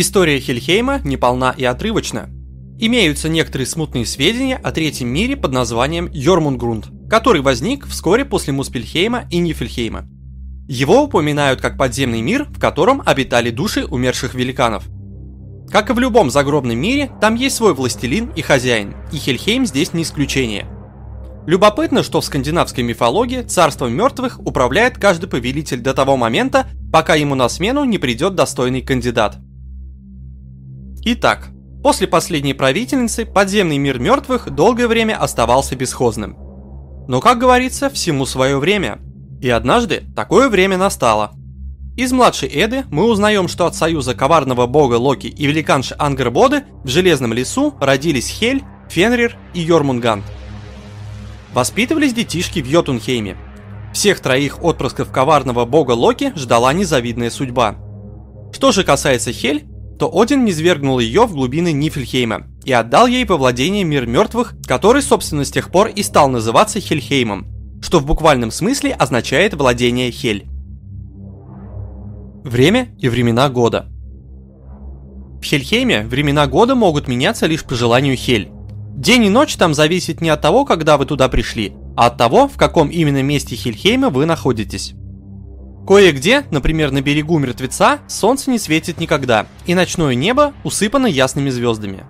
История Хельхейма неполна и отрывочна. Имеются некоторые смутные сведения о третьем мире под названием Йормунгрунд, который возник вскоре после Муспельхейма и Нифельхейма. Его упоминают как подземный мир, в котором обитали души умерших великанов. Как и в любом загробном мире, там есть свой властелин и хозяин, и Хельхейм здесь не исключение. Любопытно, что в скандинавской мифологии царством мертвых управляет каждый повелитель до того момента, пока ему на смену не придет достойный кандидат. Итак, после последней правительницы подземный мир мертвых долгое время оставался бесхозным. Но, как говорится, всему свое время – и однажды такое время настало. Из младшей Эды мы узнаем, что от союза коварного бога Локи и великанши Ангербоды в Железном лесу родились Хель, Фенрир и Йормунганд. Воспитывались детишки в Йотунхейме. Всех троих отпрысков коварного бога Локи ждала незавидная судьба. Что же касается Хель, то Один низвергнул ее в глубины Нифельхейма и отдал ей во владение мир мертвых, который, собственно, с тех пор и стал называться Хельхеймом – что в буквальном смысле означает владение Хель. Время и времена года. В Хельхейме времена года могут меняться лишь по желанию Хель. День и ночь там зависит не от того, когда вы туда пришли, а от того, в каком именно месте Хельхейма вы находитесь. Кое-где, например на берегу Мертвеца, солнце не светит никогда, и ночное небо усыпано ясными звездами.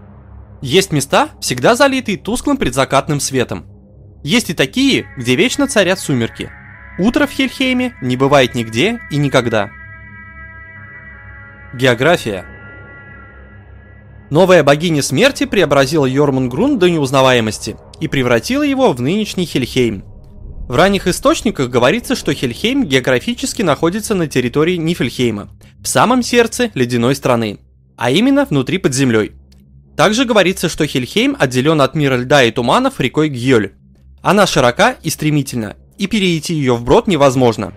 Есть места, всегда залитые тусклым предзакатным светом, есть и такие, где вечно царят сумерки. Утро в Хельхейме не бывает нигде и никогда. География Новая богиня смерти преобразила Йормунгрун до неузнаваемости и превратила его в нынешний Хельхейм. В ранних источниках говорится, что Хельхейм географически находится на территории Нифельхейма, в самом сердце ледяной страны, а именно внутри под землей. Также говорится, что Хельхейм отделен от мира льда и туманов рекой Гьёль, она широка и стремительна, и перейти ее вброд невозможно.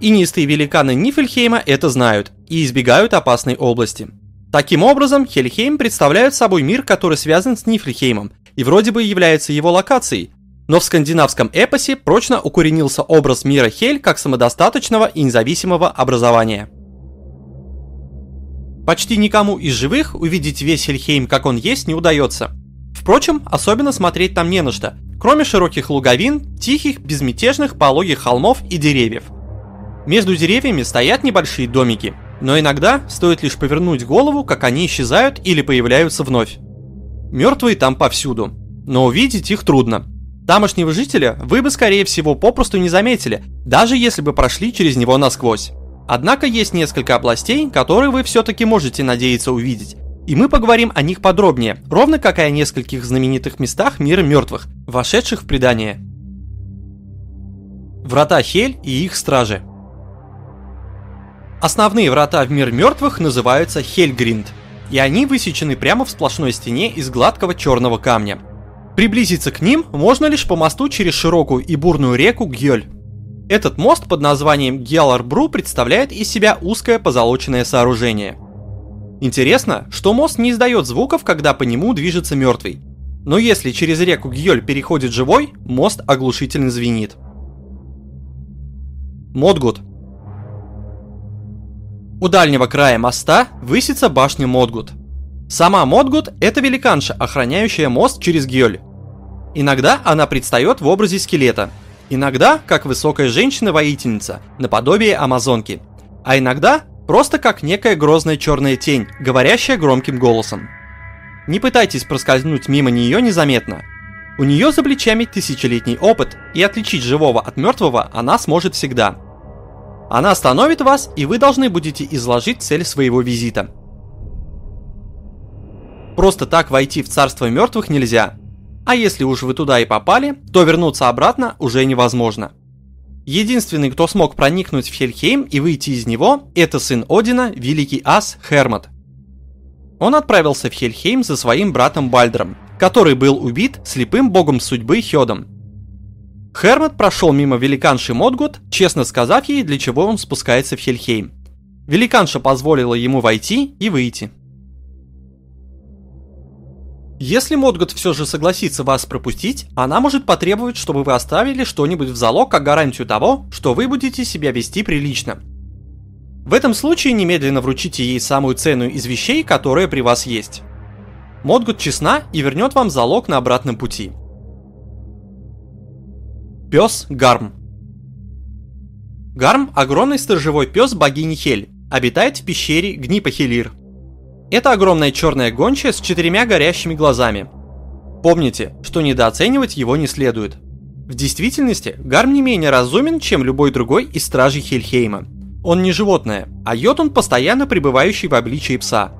Инистые великаны Нифельхейма это знают и избегают опасной области. Таким образом, Хельхейм представляет собой мир, который связан с Нифельхеймом и вроде бы является его локацией, но в скандинавском эпосе прочно укоренился образ мира Хель как самодостаточного и независимого образования. Почти никому из живых увидеть весь Хельхейм как он есть не удается. Впрочем, особенно смотреть там не на что, кроме широких луговин, тихих, безмятежных пологих холмов и деревьев. Между деревьями стоят небольшие домики, но иногда стоит лишь повернуть голову, как они исчезают или появляются вновь. Мертвые там повсюду, но увидеть их трудно. Тамошнего жителя вы бы скорее всего попросту не заметили, даже если бы прошли через него насквозь. Однако есть несколько областей, которые вы все-таки можете надеяться увидеть, и мы поговорим о них подробнее, ровно как и о нескольких знаменитых местах мира мертвых, вошедших в предание. Врата Хель и их стражи. Основные врата в мир мертвых называются Хельгринд, и они высечены прямо в сплошной стене из гладкого черного камня. Приблизиться к ним можно лишь по мосту через широкую и бурную реку Гьёль. Этот мост под названием Гьяларбру представляет из себя узкое позолоченное сооружение – Интересно, что мост не издает звуков, когда по нему движется мертвый. Но если через реку Гьёль переходит живой, мост оглушительно звенит. Модгут. У дальнего края моста высится башня Модгут. Сама Модгут – это великанша, охраняющая мост через Гьёль. Иногда она предстает в образе скелета, иногда как высокая женщина-воительница, наподобие амазонки, а иногда Просто как некая грозная черная тень, говорящая громким голосом. Не пытайтесь проскользнуть мимо нее незаметно. У нее за плечами тысячелетний опыт, и отличить живого от мертвого она сможет всегда. Она остановит вас, и вы должны будете изложить цель своего визита. Просто так войти в царство мертвых нельзя. А если уж вы туда и попали, то вернуться обратно уже невозможно. Единственный, кто смог проникнуть в Хельхейм и выйти из него, это сын Одина, великий ас Хермот. Он отправился в Хельхейм за своим братом Бальдром, который был убит слепым богом судьбы Хёдом. Хермот прошел мимо великанши Модгут, честно сказав ей, для чего он спускается в Хельхейм. Великанша позволила ему войти и выйти. Если Модгот все же согласится вас пропустить, она может потребовать, чтобы вы оставили что-нибудь в залог как гарантию того, что вы будете себя вести прилично. В этом случае немедленно вручите ей самую ценную из вещей, которая при вас есть. Модгут честна и вернет вам залог на обратном пути. Пес Гарм Гарм – огромный сторожевой пес богини Хель, обитает в пещере Гнипахелир. Это огромная черная гончая с четырьмя горящими глазами. Помните, что недооценивать его не следует. В действительности, Гарм не менее разумен, чем любой другой из стражей Хельхейма. Он не животное, а йод постоянно пребывающий в обличии пса.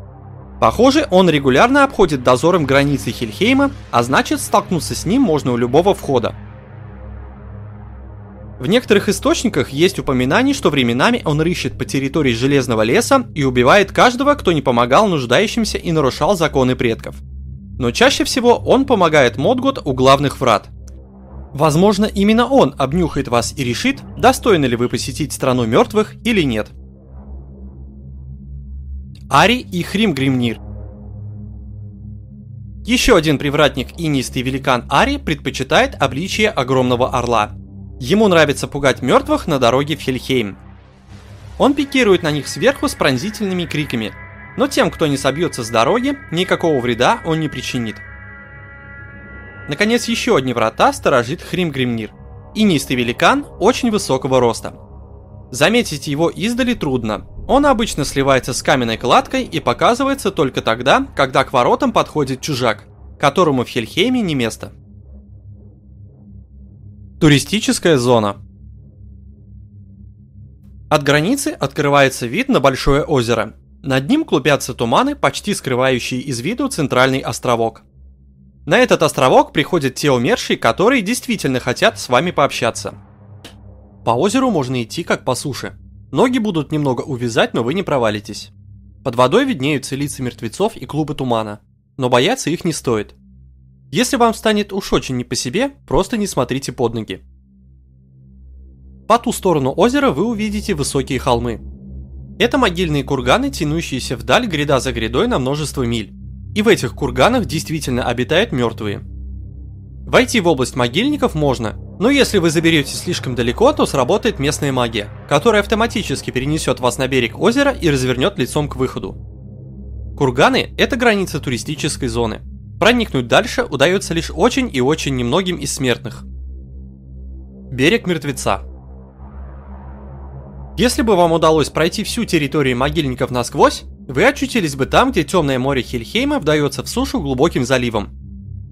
Похоже, он регулярно обходит дозором границы Хельхейма, а значит столкнуться с ним можно у любого входа. В некоторых источниках есть упоминание, что временами он рыщет по территории Железного леса и убивает каждого, кто не помогал нуждающимся и нарушал законы предков. Но чаще всего он помогает Модгот у главных врат. Возможно, именно он обнюхает вас и решит, достойны ли вы посетить страну мертвых или нет. Ари и Хрим Гримнир Еще один привратник и нистый великан Ари предпочитает обличие огромного орла – Ему нравится пугать мертвых на дороге в Хельхейм. Он пикирует на них сверху с пронзительными криками, но тем, кто не собьется с дороги, никакого вреда он не причинит. Наконец, еще одни врата сторожит Хримгримнир. Инистый великан очень высокого роста. Заметить его издали трудно. Он обычно сливается с каменной кладкой и показывается только тогда, когда к воротам подходит чужак, которому в Хельхейме не место. Туристическая зона. От границы открывается вид на большое озеро. Над ним клубятся туманы, почти скрывающие из виду центральный островок. На этот островок приходят те умершие, которые действительно хотят с вами пообщаться. По озеру можно идти как по суше. Ноги будут немного увязать, но вы не провалитесь. Под водой виднеются лица мертвецов и клубы тумана, но бояться их не стоит – если вам станет уж очень не по себе, просто не смотрите под ноги. По ту сторону озера вы увидите высокие холмы. Это могильные курганы, тянущиеся вдаль гряда за грядой на множество миль. И в этих курганах действительно обитают мертвые. Войти в область могильников можно, но если вы заберетесь слишком далеко, то сработает местная магия, которая автоматически перенесет вас на берег озера и развернет лицом к выходу. Курганы – это граница туристической зоны – Проникнуть дальше удается лишь очень и очень немногим из смертных. Берег мертвеца. Если бы вам удалось пройти всю территорию могильников насквозь, вы очутились бы там, где темное море Хельхейма вдается в сушу глубоким заливом.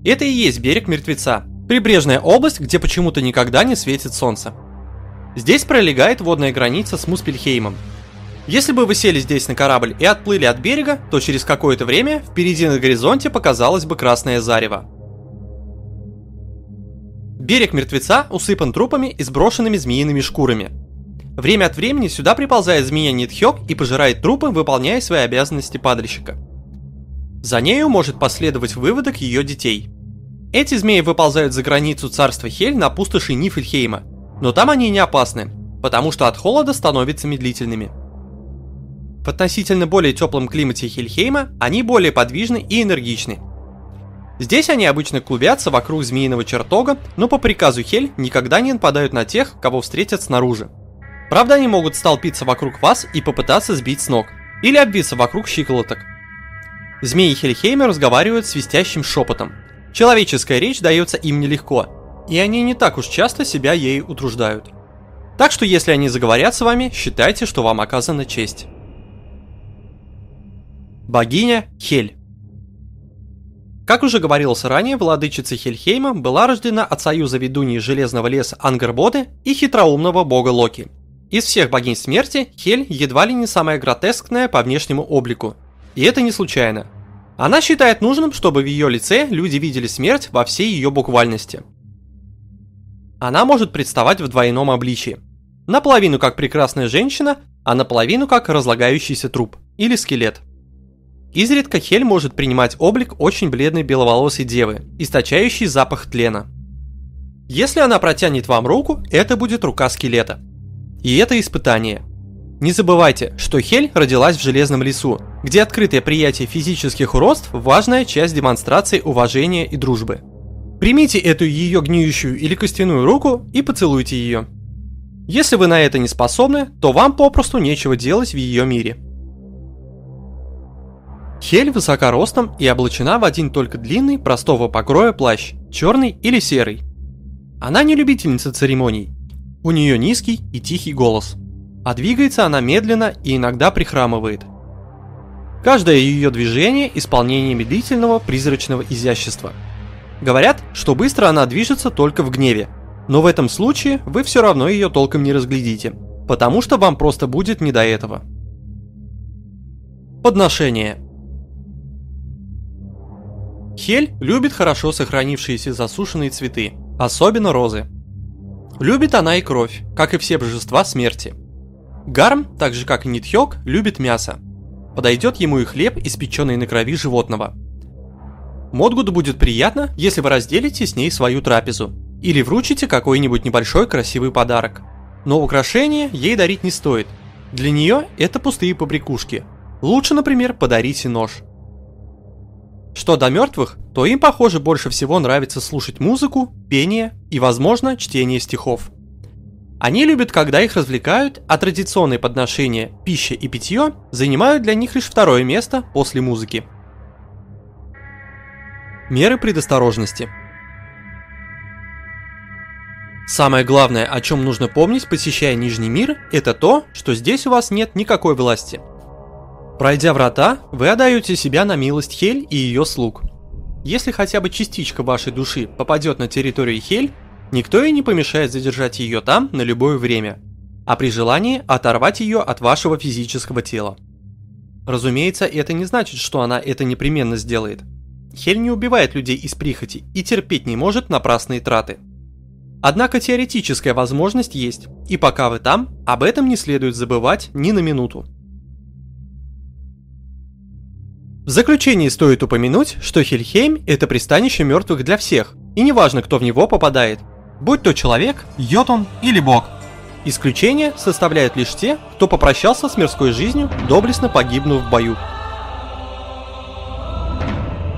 Это и есть берег мертвеца, прибрежная область, где почему-то никогда не светит солнце. Здесь пролегает водная граница с Муспельхеймом, если бы вы сели здесь на корабль и отплыли от берега, то через какое-то время впереди на горизонте показалось бы красное зарево. Берег мертвеца усыпан трупами и сброшенными змеиными шкурами. Время от времени сюда приползает змея Нитхёк и пожирает трупы, выполняя свои обязанности падальщика. За нею может последовать выводок ее детей. Эти змеи выползают за границу царства Хель на пустоши Нифельхейма, но там они не опасны, потому что от холода становятся медлительными. В относительно более теплом климате Хельхейма они более подвижны и энергичны. Здесь они обычно клубятся вокруг змеиного чертога, но по приказу Хель никогда не нападают на тех, кого встретят снаружи. Правда, они могут столпиться вокруг вас и попытаться сбить с ног, или обвиться вокруг щиколоток. Змеи Хельхейма разговаривают свистящим шепотом. Человеческая речь дается им нелегко, и они не так уж часто себя ей утруждают. Так что если они заговорят с вами, считайте, что вам оказана честь. Богиня Хель. Как уже говорилось ранее, владычица Хельхейма была рождена от союза ведуньи Железного леса Ангербоды и хитроумного бога Локи. Из всех богинь смерти Хель едва ли не самая гротескная по внешнему облику. И это не случайно. Она считает нужным, чтобы в ее лице люди видели смерть во всей ее буквальности. Она может представать в двойном обличии. Наполовину как прекрасная женщина, а наполовину как разлагающийся труп или скелет – Изредка Хель может принимать облик очень бледной беловолосой девы, источающей запах тлена. Если она протянет вам руку, это будет рука скелета. И это испытание. Не забывайте, что Хель родилась в Железном лесу, где открытое приятие физических уродств – важная часть демонстрации уважения и дружбы. Примите эту ее гниющую или костяную руку и поцелуйте ее. Если вы на это не способны, то вам попросту нечего делать в ее мире. Хель высока ростом и облачена в один только длинный, простого покроя плащ, черный или серый. Она не любительница церемоний. У нее низкий и тихий голос. А двигается она медленно и иногда прихрамывает. Каждое ее движение – исполнение медлительного призрачного изящества. Говорят, что быстро она движется только в гневе, но в этом случае вы все равно ее толком не разглядите, потому что вам просто будет не до этого. Подношение – Хель любит хорошо сохранившиеся засушенные цветы, особенно розы. Любит она и кровь, как и все божества смерти. Гарм, так же как и Нитхёк, любит мясо. Подойдет ему и хлеб, испеченный на крови животного. Модгуду будет приятно, если вы разделите с ней свою трапезу, или вручите какой-нибудь небольшой красивый подарок. Но украшения ей дарить не стоит. Для нее это пустые побрякушки. Лучше, например, подарите нож – что до мертвых, то им, похоже, больше всего нравится слушать музыку, пение и, возможно, чтение стихов. Они любят, когда их развлекают, а традиционные подношения, пища и питье занимают для них лишь второе место после музыки. Меры предосторожности Самое главное, о чем нужно помнить, посещая Нижний мир, это то, что здесь у вас нет никакой власти – Пройдя врата, вы отдаете себя на милость Хель и ее слуг. Если хотя бы частичка вашей души попадет на территорию Хель, никто и не помешает задержать ее там на любое время, а при желании оторвать ее от вашего физического тела. Разумеется, это не значит, что она это непременно сделает. Хель не убивает людей из прихоти и терпеть не может напрасные траты. Однако теоретическая возможность есть, и пока вы там, об этом не следует забывать ни на минуту. В заключении стоит упомянуть, что Хельхейм – это пристанище мертвых для всех, и неважно, кто в него попадает, будь то человек, йотун или бог. Исключение составляют лишь те, кто попрощался с мирской жизнью, доблестно погибнув в бою.